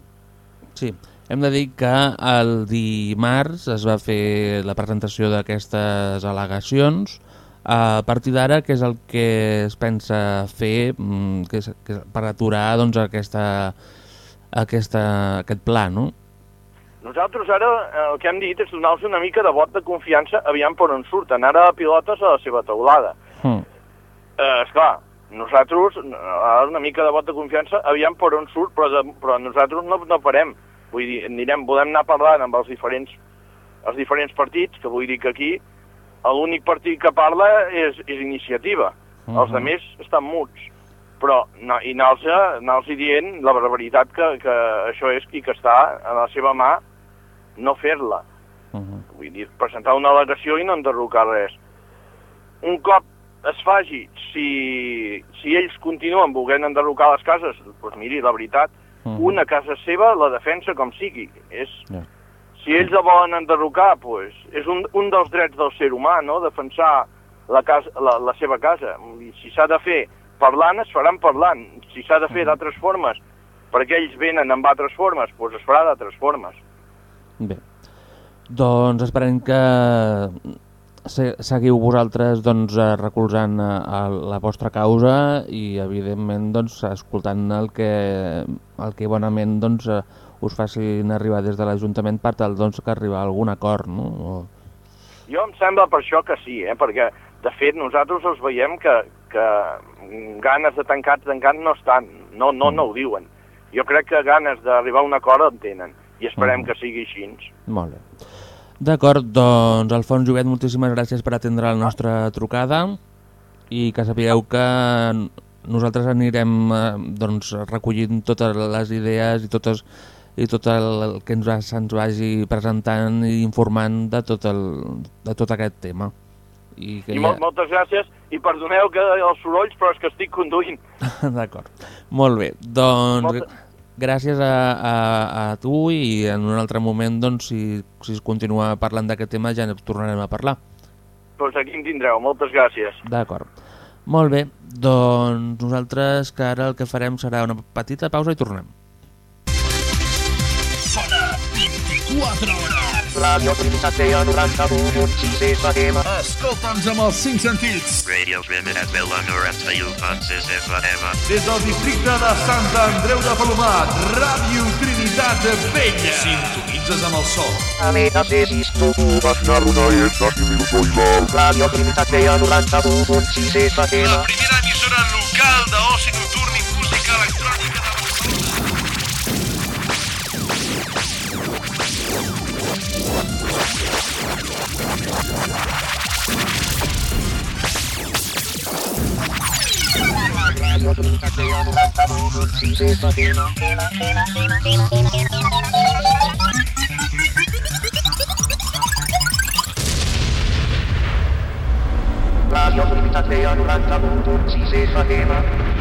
sí, hem de dir que el dimarts es va fer la presentació d'aquestes al·legacions a partir d'ara, què és el que es pensa fer mm, que és, que és per aturar doncs, aquesta, aquesta, aquest pla, no? Nosaltres ara eh, el que hem dit és donar-los una mica de vot de confiança aviam per on surten. Ara pilotes a la seva taulada. Mm. Eh, esclar, nosaltres, eh, ara una mica de vot de confiança aviam per on surt, però, de, però nosaltres no, no parem. Vull dir, anirem, volem anar parlant amb els diferents, els diferents partits, que vull dir que aquí l'únic partit que parla és, és iniciativa. Mhm. Els altres estan muts. però no, i anar-los anar dient la barbaritat que, que això és i que està a la seva mà no fer-la. Uh -huh. Vull dir, presentar una al·legació i no enderrocar res. Un cop es faci, si, si ells continuen volent enderrocar les cases, doncs miri, la veritat, Mhm. una casa seva la defensa com sigui. És, Ja. Si ells la volen enderrocar, doncs, és un, un dels drets del ser humà, no?, defensar la, casa, la, la seva casa. Dir, Si s'ha de fer parlant, es faran parlant. Si s'ha de fer d'altres formes, perquè ells venen amb altres formes, doncs es farà d'altres formes. Bé, doncs esperem que se- seguiu vosaltres doncs, eh, recolzant eh, el- la vostra causa i evidentment doncs, escoltant el que, el que bonament doncs, eh, us facin arribar des de l'Ajuntament per tal doncs, que arribar a algun acord. No? O... Jo em sembla per això que sí, eh? perquè de fet nosaltres els veiem que, que ganes de tancar, tancar no estan, no, no, no ho diuen. Jo crec que ganes d'arribar a un acord en tenen i esperem Mhm. que sigui així. Molt bé. D'acord, doncs Alfons Jovet, moltíssimes gràcies per atendre la nostra trucada i que sapigueu que nosaltres anirem eh, doncs, recollint totes les idees i totes i tot el que ens, se'ns vagi presentant i informant de tot, el, de tot aquest tema. I que I mol, moltes gràcies i perdoneu que els sorolls, però és que estic conduint. [laughs] D'acord. Molt bé. Doncs Molta- gràcies a, a, a tu i en un altre moment, doncs, si, si es continua parlant d'aquest tema, ja en tornarem a parlar. Doncs aquí em tindreu, moltes gràcies. D'acord. Molt bé. Doncs nosaltres que ara el que farem serà una petita pausa i tornem. Radio Trinitat Vella 91.6 FM. Escolta'ns amb els cinc sentits. Radio Trinitat Vella 91.6 FM. Des del districte de Sant Andreu de Palomat, Ràdio Trinitat Vella. Sintonitzes amb el sol. Aleta Cesis, tu Basna Runa i Esnati Minutoila. Radio Trinitat Vella 91.6 FM. La primera emissora local d'oci nocturn Radio Trinitat Vella 91.6 FM.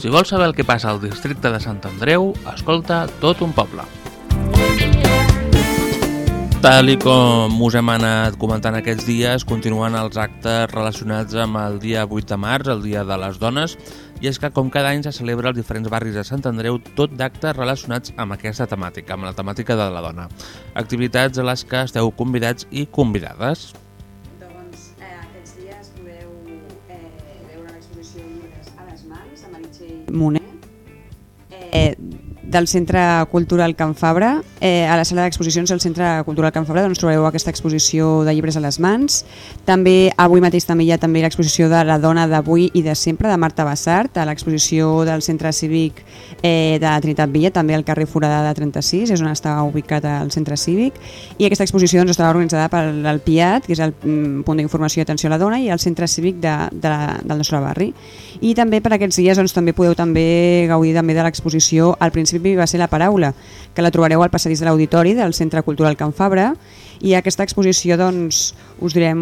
Si vols saber el que passa al districte de Sant Andreu, escolta tot un poble. Tal i com us hem anat comentant aquests dies, continuen els actes relacionats amb el dia 8 de març, el Dia de les Dones, i és que com cada any se celebra als diferents barris de Sant Andreu tot d'actes relacionats amb aquesta temàtica, amb la temàtica de la dona. Activitats a les que esteu convidats i convidades. De Meritxell Moner eh, del Centre Cultural Can Fabra. Eh, a la sala d'exposicions del Centre Cultural Can Fabra doncs, trobareu aquesta exposició de llibres a les mans. També avui mateix també hi ha també l'exposició de la dona d'avui i de sempre de Marta Bassart a l'exposició del Centre Cívic eh, de Trinitat Vella, també al carrer Foradada 36, és on està ubicat el Centre Cívic. I aquesta exposició doncs, estarà organitzada pel PIAT, que és el mm, punt d'informació i atenció a la dona, i el Centre Cívic de, de la, del nostre barri. I també per aquests dies doncs, també podeu també gaudir també de l'exposició Al principi va ser la paraula, que la trobareu al passadís de l'Auditori del Centre Cultural Can Fabra, i aquesta exposició doncs, us direm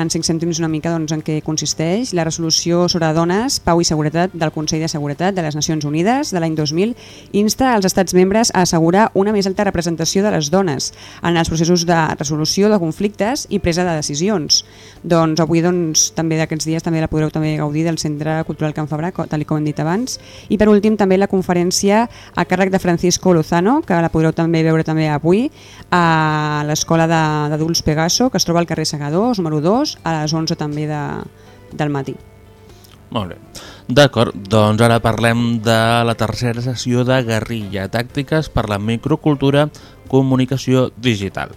en 5 cèntims una mica doncs, en què consisteix la resolució sobre dones, pau i seguretat del Consell de Seguretat de les Nacions Unides de l'any 2000 insta als estats membres a assegurar una més alta representació de les dones en els processos de resolució de conflictes i presa de decisions. Doncs avui doncs, també d'aquests dies també la podreu també gaudir del Centre Cultural Can Fabra, tal com hem dit abans. I per últim també la conferència a càrrec de Francisco Lozano, que la podreu també veure també avui a l'Escola d'Adults Pegaso, que es troba al carrer Segadors, número 2, a les 11 també de, del matí. Molt bé. D'acord, doncs ara parlem de la tercera sessió de Guerrilla, tàctiques per la microcultura, comunicació digital.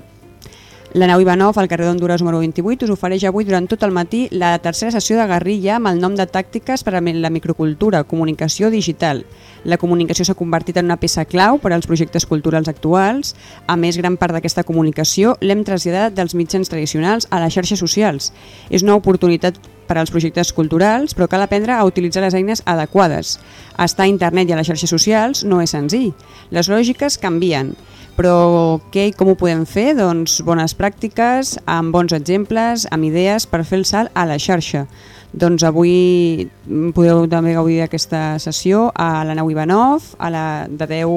La nau Ivanov, al carrer d'Honduras número 28, us ofereix avui durant tot el matí la tercera sessió de guerrilla amb el nom de Tàctiques per a la microcultura, comunicació digital. La comunicació s'ha convertit en una peça clau per als projectes culturals actuals. A més, gran part d'aquesta comunicació l'hem traslladat dels mitjans tradicionals a les xarxes socials. És una oportunitat per als projectes culturals, però cal aprendre a utilitzar les eines adequades. Estar a internet i a les xarxes socials no és senzill. Les lògiques canvien, però què i com ho podem fer? Doncs bones pràctiques, amb bons exemples, amb idees per fer el salt a la xarxa. Doncs avui mm, podeu també gaudir d'aquesta sessió a la nau Ivanov, a la, de 10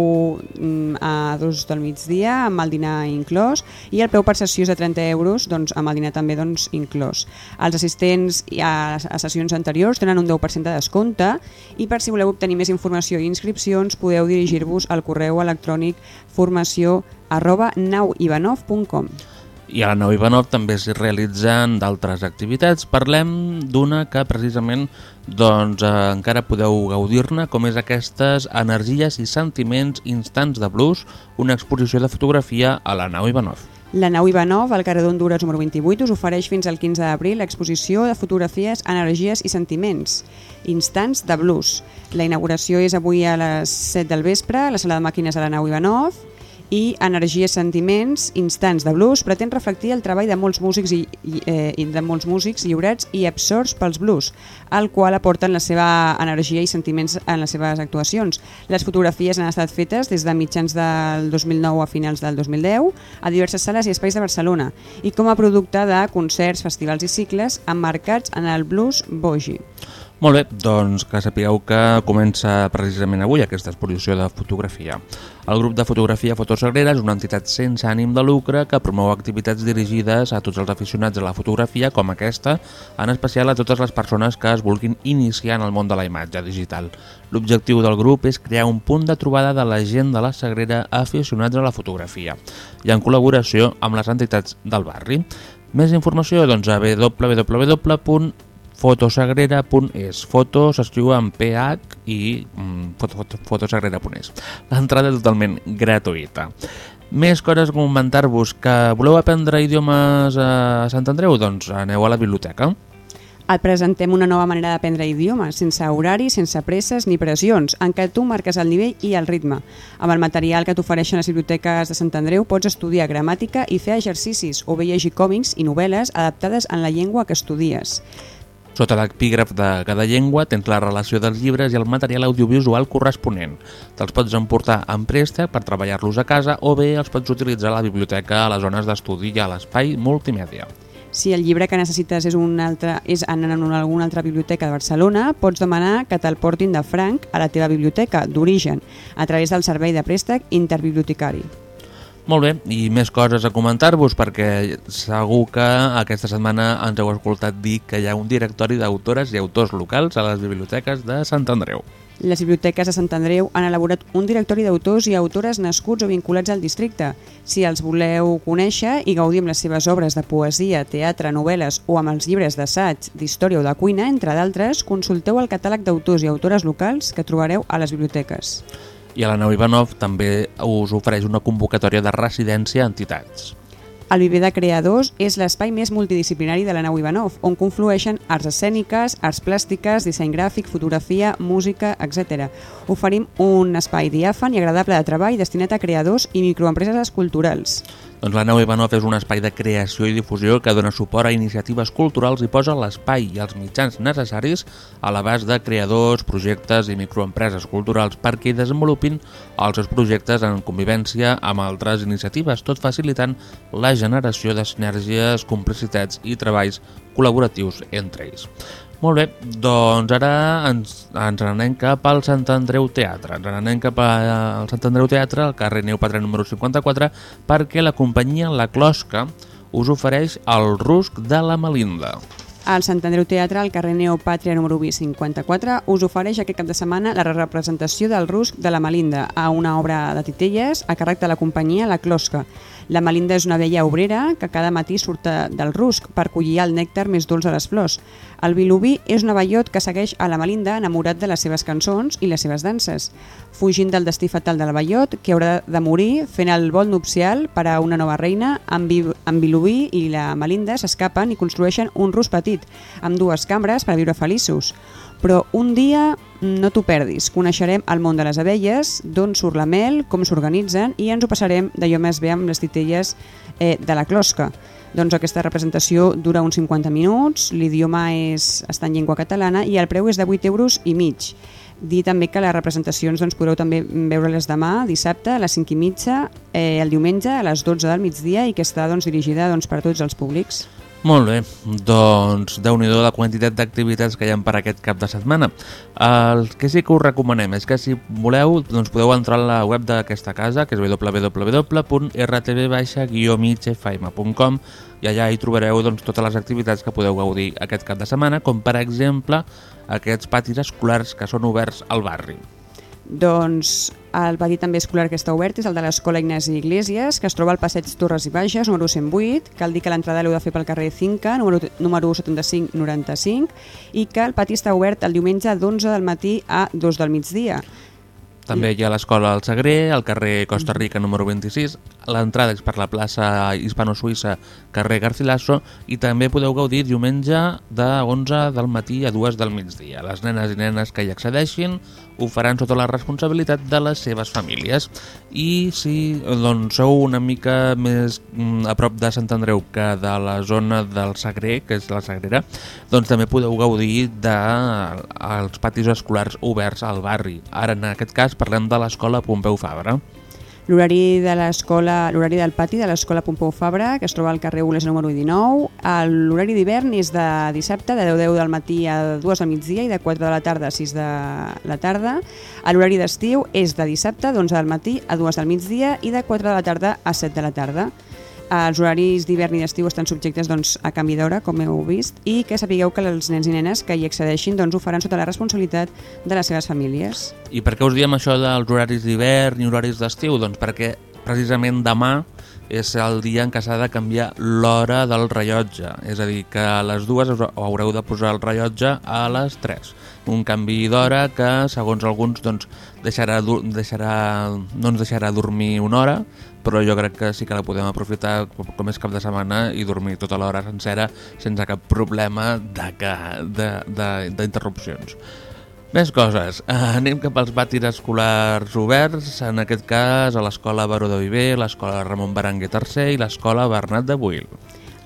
mm, a 2 del migdia, amb el dinar inclòs, i el preu per sessió és de 30 euros, doncs amb el dinar també doncs, inclòs. Els assistents a, a sessions anteriors tenen un 10% de descompte i per si voleu obtenir més informació i inscripcions podeu dirigir-vos al correu electrònic formació arroba nauivanov.com. I a la nau Ivanov també s'hi realitzen d'altres activitats. Parlem d'una que precisament doncs, eh, encara podeu gaudir-ne, com és aquestes Energies i sentiments instants de blues, una exposició de fotografia a la nau Ivanov. La nau Ivanov, al carrer d'Honduras número 28, us ofereix fins al 15 d'abril l'exposició de fotografies, energies i sentiments, instants de blues. La inauguració és avui a les 7 del vespre a la sala de màquines de la nau Ivanov i Energies Sentiments, Instants de Blues pretén reflectir el treball de molts músics i, i, eh, de molts músics lliurats i absorts pels blues, al qual aporten la seva energia i sentiments en les seves actuacions. Les fotografies han estat fetes des de mitjans del 2009 a finals del 2010 a diverses sales i espais de Barcelona i com a producte de concerts, festivals i cicles emmarcats en el blues bogi. Molt bé, doncs que sapigueu que comença precisament avui aquesta exposició de fotografia. El grup de fotografia Fotosagrera és una entitat sense ànim de lucre que promou activitats dirigides a tots els aficionats a la fotografia com aquesta, en especial a totes les persones que es vulguin iniciar en el món de la imatge digital. L'objectiu del grup és crear un punt de trobada de la gent de la Sagrera aficionats a la fotografia i en col·laboració amb les entitats del barri. Més informació doncs, a www fotosagrera.es Foto s'escriu amb PH i mm, foto, foto, fotosagrera.es L'entrada és totalment gratuïta. Més coses a comentar-vos, que voleu aprendre idiomes a Sant Andreu? Doncs aneu a la biblioteca. Et presentem una nova manera d'aprendre idiomes, sense horari, sense presses ni pressions, en què tu marques el nivell i el ritme. Amb el material que t'ofereixen les biblioteques de Sant Andreu pots estudiar gramàtica i fer exercicis o bé llegir còmics i novel·les adaptades en la llengua que estudies. Sota l'epígraf de cada llengua tens la relació dels llibres i el material audiovisual corresponent. Te'ls pots emportar en préstec per treballar-los a casa o bé els pots utilitzar a la biblioteca, a les zones d'estudi i a l'espai multimèdia. Si el llibre que necessites és, un altre, és en, en alguna altra biblioteca de Barcelona, pots demanar que te'l portin de franc a la teva biblioteca d'origen a través del servei de préstec interbibliotecari. Molt bé, i més coses a comentar-vos perquè segur que aquesta setmana ens heu escoltat dir que hi ha un directori d'autores i autors locals a les biblioteques de Sant Andreu. Les biblioteques de Sant Andreu han elaborat un directori d'autors i autores nascuts o vinculats al districte. Si els voleu conèixer i gaudir amb les seves obres de poesia, teatre, novel·les o amb els llibres d'assaig, d'història o de cuina, entre d'altres, consulteu el catàleg d'autors i autores locals que trobareu a les biblioteques i a la nau Ivanov també us ofereix una convocatòria de residència a entitats. El Viver de Creadors és l'espai més multidisciplinari de la nau Ivanov, on conflueixen arts escèniques, arts plàstiques, disseny gràfic, fotografia, música, etc. Oferim un espai diàfan i agradable de treball destinat a creadors i microempreses culturals. Doncs la nau Ivanov és un espai de creació i difusió que dona suport a iniciatives culturals i posa l'espai i els mitjans necessaris a l'abast de creadors, projectes i microempreses culturals perquè desenvolupin els seus projectes en convivència amb altres iniciatives, tot facilitant la generació de sinergies, complicitats i treballs col·laboratius entre ells. Molt bé, doncs ara ens, ens anem cap al Sant Andreu Teatre. Ens anem cap al Sant Andreu Teatre, al carrer Neu Patret número 54, perquè la companyia La Closca us ofereix el rusc de la Melinda. El Sant Andreu Teatre, al carrer Neopàtria número 54, us ofereix aquest cap de setmana la representació del rusc de la Malinda a una obra de titelles a càrrec de la companyia La Closca. La Malinda és una vella obrera que cada matí surt del rusc per collir el nèctar més dolç de les flors. El Vilobí és un avallot que segueix a la Malinda enamorat de les seves cançons i les seves danses, fugint del destí fatal de l'avallot que haurà de morir fent el vol nupcial per a una nova reina, en, Vi en Vilobí i la Malinda s'escapen i construeixen un rus petit, amb dues cambres per a viure feliços. Però un dia no t'ho perdis, coneixerem el món de les abelles, d'on surt la mel, com s'organitzen i ens ho passarem d'allò més bé amb les titelles eh, de la closca. Doncs aquesta representació dura uns 50 minuts, l'idioma és, està en llengua catalana i el preu és de 8 euros i mig. Dir també que les representacions doncs, podreu també veure-les demà, dissabte, a les 5 i mitja, eh, el diumenge a les 12 del migdia i que està doncs, dirigida doncs, per a tots els públics. Molt bé, doncs déu nhi la quantitat d'activitats que hi ha per aquest cap de setmana. El que sí que us recomanem és que si voleu doncs podeu entrar a la web d'aquesta casa, que és www.rtv-migfm.com i allà hi trobareu doncs, totes les activitats que podeu gaudir aquest cap de setmana, com per exemple aquests patis escolars que són oberts al barri. Doncs el pati també escolar que està obert és el de l'Escola Ignasi Iglesias, que es troba al passeig Torres i Baixes, número 108. Cal dir que l'entrada l'heu de fer pel carrer Cinca, número, número 7595, i que el pati està obert el diumenge d'11 del matí a 2 del migdia. També hi ha l'escola al Sagrer, al carrer Costa Rica número 26, l'entrada és per la plaça Hispano-Suïssa, carrer Garcilaso, i també podeu gaudir diumenge de 11 del matí a 2 del migdia. Les nenes i nenes que hi accedeixin ho faran sota la responsabilitat de les seves famílies. I si doncs, sou una mica més mm, a prop de Sant Andreu que de la zona del Sagrer, que és la Sagrera, doncs també podeu gaudir dels de, patis escolars oberts al barri. Ara, en aquest cas, parlem de l'escola Pompeu Fabra. L'horari de l'escola, l'horari del pati de l'escola Pompeu Fabra, que es troba al carrer Ules número 19. L'horari d'hivern és de dissabte, de 10, 10 del matí a 2 del migdia i de 4 de la tarda a 6 de la tarda. L'horari d'estiu és de dissabte, d'11 del matí a 2 del migdia i de 4 de la tarda a 7 de la tarda. Els horaris d'hivern i d'estiu estan subjectes doncs, a canvi d'hora, com heu vist, i que sapigueu que els nens i nenes que hi accedeixin doncs, ho faran sota la responsabilitat de les seves famílies. I per què us diem això dels horaris d'hivern i horaris d'estiu? Doncs perquè precisament demà és el dia en què s'ha de canviar l'hora del rellotge, és a dir, que a les dues haureu de posar el rellotge a les 3. Un canvi d'hora que, segons alguns, doncs, deixarà, deixarà, no ens deixarà dormir una hora, però jo crec que sí que la podem aprofitar com és cap de setmana i dormir tota l'hora sencera sense cap problema d'interrupcions. Més coses. Anem cap als patis escolars oberts, en aquest cas a l'escola Baró de Viver, l'escola Ramon Berenguer III i l'escola Bernat de Buil.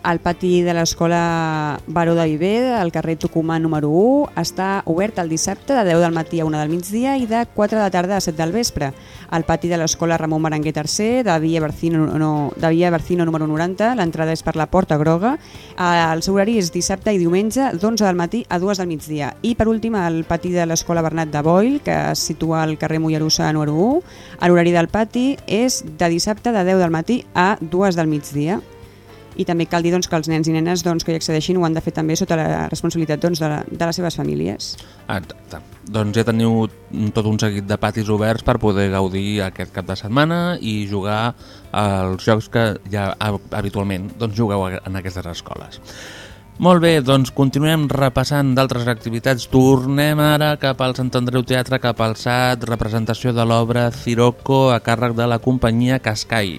El pati de l'escola Baró de Viver, al carrer Tucumà número 1, està obert el dissabte de 10 del matí a 1 del migdia i de 4 de la tarda a 7 del vespre. El pati de l'escola Ramon Maranguer III, de Via Barcino, no, de Via Barcino número 90, l'entrada és per la Porta Groga. El seu horari és dissabte i diumenge d'11 del matí a 2 del migdia. I per últim el pati de l'escola Bernat de Boil, que es situa al carrer Mollerussa número 1. L'horari del pati és de dissabte de 10 del matí a 2 del migdia i també cal dir doncs, que els nens i nenes doncs, que hi accedeixin ho han de fer també sota la responsabilitat doncs, de, la, de les seves famílies. Exacte. Doncs ja teniu tot un seguit de patis oberts per poder gaudir aquest cap de setmana i jugar als jocs que ja habitualment doncs, jugueu en aquestes escoles. Molt bé, doncs continuem repassant d'altres activitats. Tornem ara cap al Sant Andreu Teatre, cap al SAT, representació de l'obra Ciroco a càrrec de la companyia Cascai.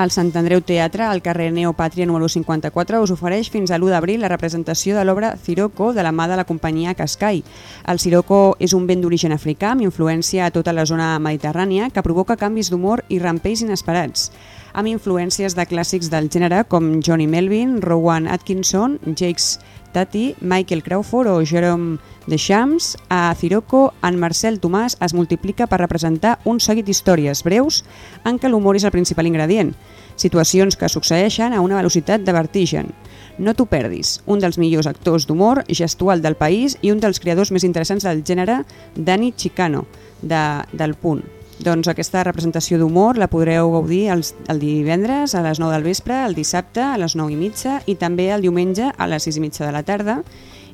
El Sant Andreu Teatre, al carrer Neopàtria número 54, us ofereix fins a l'1 d'abril la representació de l'obra Siroco de la mà de la companyia Cascai. El Siroco és un vent d'origen africà amb influència a tota la zona mediterrània que provoca canvis d'humor i rampells inesperats amb influències de clàssics del gènere com Johnny Melvin, Rowan Atkinson, Jakes Tati, Michael Crawford o Jerome Deschamps, a Ciroco, en Marcel Tomàs es multiplica per representar un seguit d'històries breus en què l'humor és el principal ingredient, situacions que succeeixen a una velocitat de vertigen. No t'ho perdis, un dels millors actors d'humor gestual del país i un dels creadors més interessants del gènere, Dani Chicano, de, del Punt. Doncs aquesta representació d'humor la podreu gaudir els, el divendres a les 9 del vespre, el dissabte a les 9 i mitja i també el diumenge a les 6 i mitja de la tarda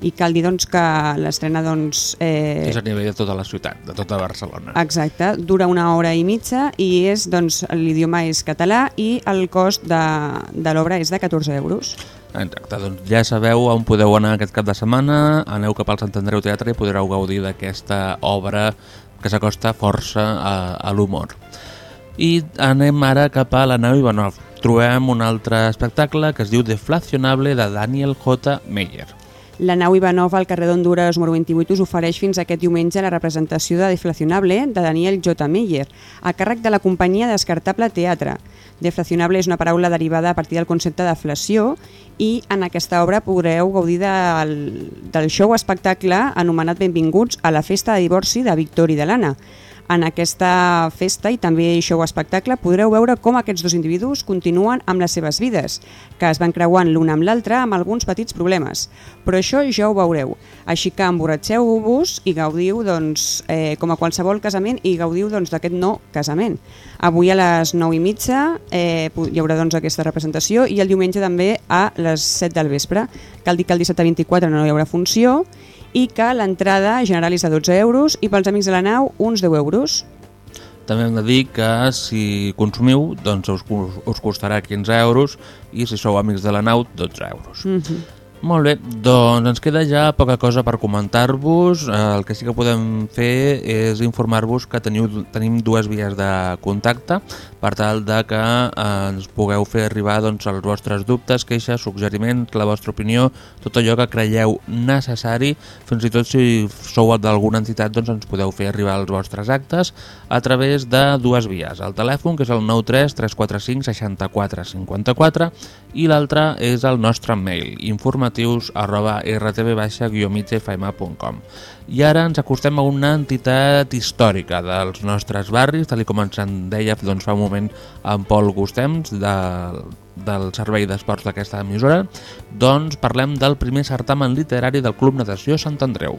i cal dir doncs, que l'estrena doncs, eh, És a nivell de tota la ciutat, de tota Barcelona. Exacte, dura una hora i mitja i és doncs, l'idioma és català i el cost de, de l'obra és de 14 euros. Exacte, doncs ja sabeu on podeu anar aquest cap de setmana, aneu cap al Sant Andreu Teatre i podreu gaudir d'aquesta obra que s'acosta força a, a l'humor. I anem ara cap a la nau Ivanov. Trobem un altre espectacle que es diu Deflacionable de Daniel J. Meyer. La nau Ivanov al carrer d'Honduras número 28 us ofereix fins aquest diumenge la representació de Deflacionable de Daniel J. Meyer, a càrrec de la companyia Descartable Teatre. Deflacionable és una paraula derivada a partir del concepte deflació i en aquesta obra podreu gaudir del, del show espectacle anomenat Benvinguts a la festa de divorci de Victor i de l'Anna. En aquesta festa i també show espectacle podreu veure com aquests dos individus continuen amb les seves vides, que es van creuant l'un amb l'altre amb alguns petits problemes. Però això ja ho veureu. Així que emborratxeu-vos i gaudiu doncs, eh, com a qualsevol casament i gaudiu doncs, d'aquest no casament. Avui a les 9 i mitja eh, hi haurà doncs, aquesta representació i el diumenge també a les 7 del vespre. Cal dir que el dissabte 24 no hi haurà funció i que l'entrada general és de 12 euros i pels amics de la nau uns 10 euros. També hem de dir que si consumiu doncs us, us costarà 15 euros i si sou amics de la nau 12 euros. Mm -hmm. Molt bé, doncs ens queda ja poca cosa per comentar-vos. El que sí que podem fer és informar-vos que teniu, tenim dues vies de contacte per tal de que eh, ens pugueu fer arribar doncs, els vostres dubtes, queixes, suggeriments, la vostra opinió, tot allò que creieu necessari, fins i tot si sou d'alguna entitat doncs ens podeu fer arribar els vostres actes a través de dues vies. El telèfon, que és el 93 345 64 54 i l'altre és el nostre mail, informatius arroba rtb-migfm.com. I ara ens acostem a una entitat històrica dels nostres barris, tal com ens en deia doncs, fa un moment en Pol Gustems, de, del servei d'esports d'aquesta emissora, doncs parlem del primer certamen literari del Club Natació Sant Andreu.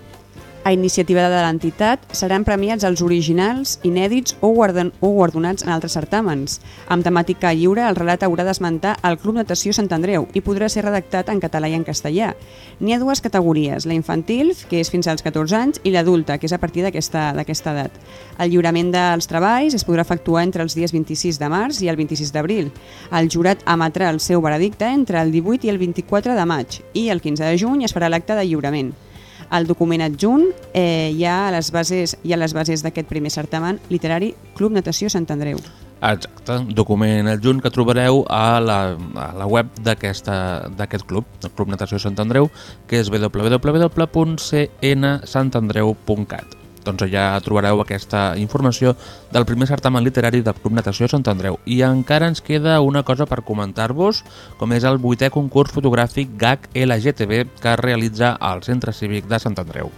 A iniciativa de l'entitat seran premiats els originals, inèdits o, o guardonats en altres certàmens. Amb temàtica lliure, el relat haurà d'esmentar el Club Natació Sant Andreu i podrà ser redactat en català i en castellà. N'hi ha dues categories, la infantil, que és fins als 14 anys, i l'adulta, que és a partir d'aquesta edat. El lliurament dels treballs es podrà efectuar entre els dies 26 de març i el 26 d'abril. El jurat emetrà el seu veredicte entre el 18 i el 24 de maig i el 15 de juny es farà l'acte de lliurament. El document adjunt eh, hi ha a les bases hi les bases d'aquest primer certamen literari Club Natació Sant Andreu. Exacte, document adjunt que trobareu a la, a la web d'aquest club, el Club Natació Sant Andreu, que és www.cnsantandreu.cat. Doncs allà trobareu aquesta informació del primer certamen literari del Club Natació Sant Andreu. I encara ens queda una cosa per comentar-vos, com és el vuitè concurs fotogràfic GAC LGTB que es realitza al Centre Cívic de Sant Andreu.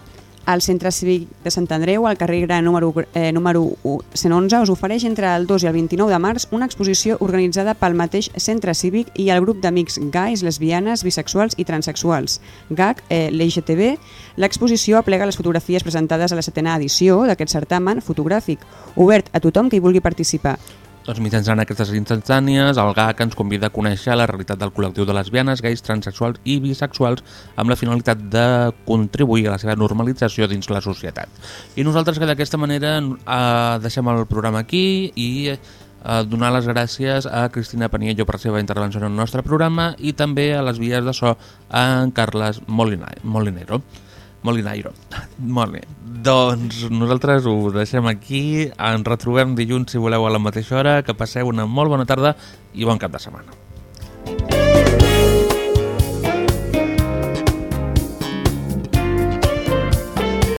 El Centre Cívic de Sant Andreu, al carrer Gran número, eh, número 111, us ofereix entre el 2 i el 29 de març una exposició organitzada pel mateix Centre Cívic i el grup d'amics gais, lesbianes, bisexuals i transexuals. GAC, eh, l'LGTB, l'exposició aplega les fotografies presentades a la setena edició d'aquest certamen fotogràfic, obert a tothom que hi vulgui participar. Doncs mitjançant aquestes instantànies, el GAC ens convida a conèixer la realitat del col·lectiu de lesbianes, gais, transexuals i bisexuals amb la finalitat de contribuir a la seva normalització dins la societat. I nosaltres que d'aquesta manera eh, deixem el programa aquí i eh, donar les gràcies a Cristina Paniello per la seva intervenció en el nostre programa i també a les vies de so a en Carles Molinero. Molinairo. [laughs] Molt bé. Doncs nosaltres ho deixem aquí. Ens retrobem dilluns, si voleu, a la mateixa hora. Que passeu una molt bona tarda i bon cap de setmana.